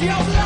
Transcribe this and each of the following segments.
If you're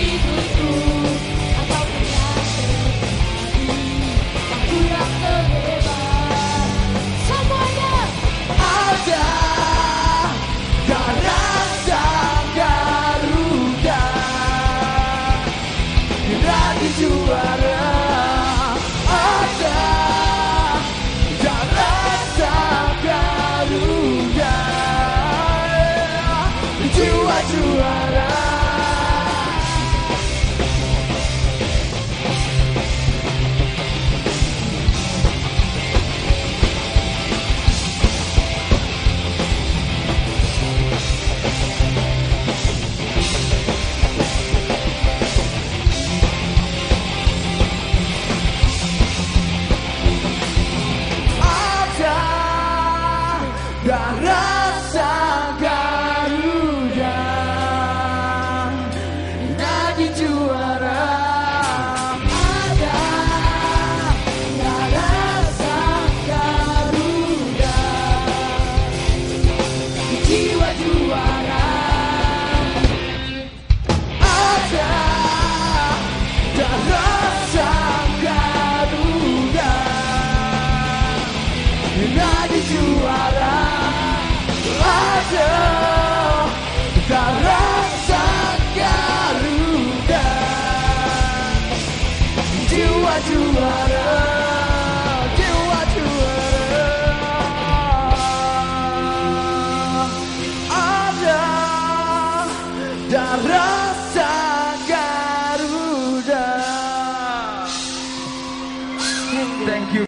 dalam hidupku dan rasa garuda jadi juara ada dan rasa garuda jiwa juara ada dan rasa garuda Nadi juara jauh terasa garuda jiwa juara jiwa juara ada darah